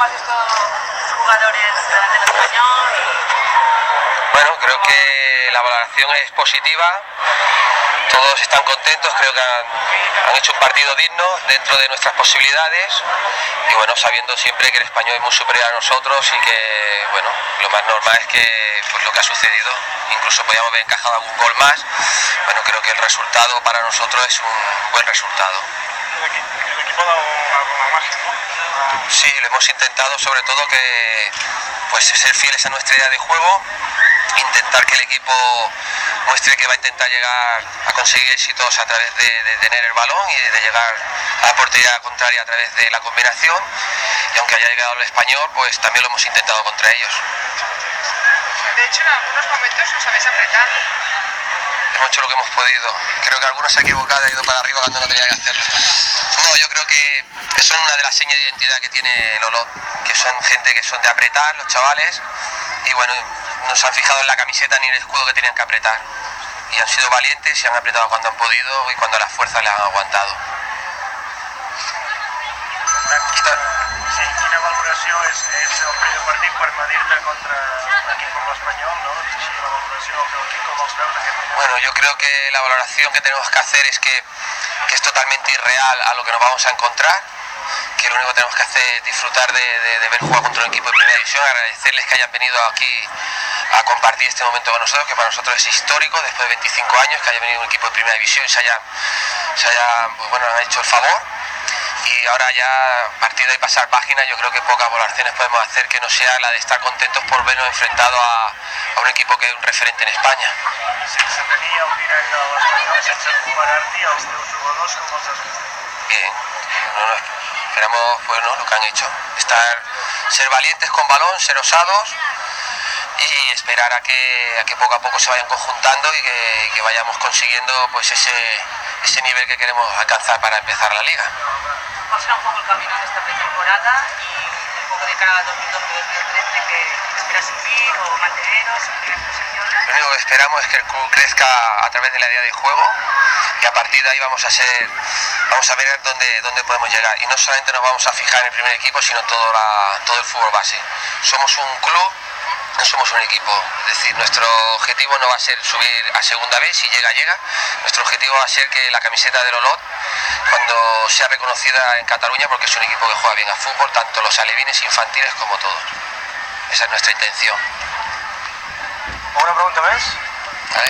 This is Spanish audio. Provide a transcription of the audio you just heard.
¿Cómo has visto tus jugadores del español? Bueno, creo que la valoración es positiva. Todos están contentos, creo que han, hecho un partido digno dentro de nuestras posibilidades y bueno, sabiendo siempre que el español es muy superior a nosotros y que bueno, lo más normal es que pues, lo que ha sucedido, incluso podíamos haber encajado algún gol más, bueno, creo que el resultado para nosotros es un buen resultado. El equipo ha dado alguna margen, ¿no? Sí, lo hemos intentado sobre todo que pues ser fieles a nuestra idea de juego, intentar que el equipo muestre que va a intentar llegar a conseguir éxitos a través de, tener el balón y de llegar a la portería contraria a través de la combinación. Y aunque haya llegado el español, pues también lo hemos intentado contra ellos. De hecho, en algunos momentos os habéis apretado. Hemos hecho lo que hemos podido. Creo que algunos se ha equivocado y ha ido para arriba cuando no tenía que hacerlo. No, yo creo que eso es una de las señas de identidad que tiene Lolo, que son gente que son de apretar, los chavales, y bueno, no se han fijado en la camiseta ni en el escudo que tenían que apretar. Y han sido valientes y han apretado cuando han podido y cuando las fuerzas les han aguantado. El primer partit contra no? Bueno, yo creo que la valoración que tenemos que hacer es que, es totalmente irreal a lo que nos vamos a encontrar que lo único que tenemos que hacer es disfrutar de, ver jugar contra un equipo de primera división, agradecerles que hayan venido aquí a compartir este momento con nosotros, que para nosotros es histórico, después de 25 años, que haya venido un equipo de primera división y se haya, se haya pues bueno, han hecho el favor. Y ahora ya, a partir de ahí pasar página, yo creo que pocas valoraciones podemos hacer que no sea la de estar contentos por vernos enfrentado a, a un equipo que es un referente en España. Bien, no, no, esperamos pues, ¿no? lo que han hecho, estar, ser valientes con balón, ser osados y esperar a que, a que poco a poco se vayan conjuntando y que, que vayamos consiguiendo pues ese, ese nivel que queremos alcanzar para empezar la liga. ¿Cuál será un poco el camino de esta pretemporada y un poco de cara a 2012-2013 que esperas subir o manteneros en primeras posiciones? Lo único que esperamos es que el club crezca a través de la idea de juego y a partir de ahí vamos a ser vamos a ver dónde, dónde podemos llegar y no solamente nos vamos a fijar en el primer equipo sino todo, la, todo el fútbol base somos un club no somos un equipo, es decir, nuestro objetivo no va a ser subir a segunda vez, si llega, llega. Nuestro objetivo va a ser que la camiseta del Olot, cuando sea reconocida en Cataluña, porque es un equipo que juega bien a fútbol, tanto los alevines infantiles como todos. Esa es nuestra intención. Una pregunta més?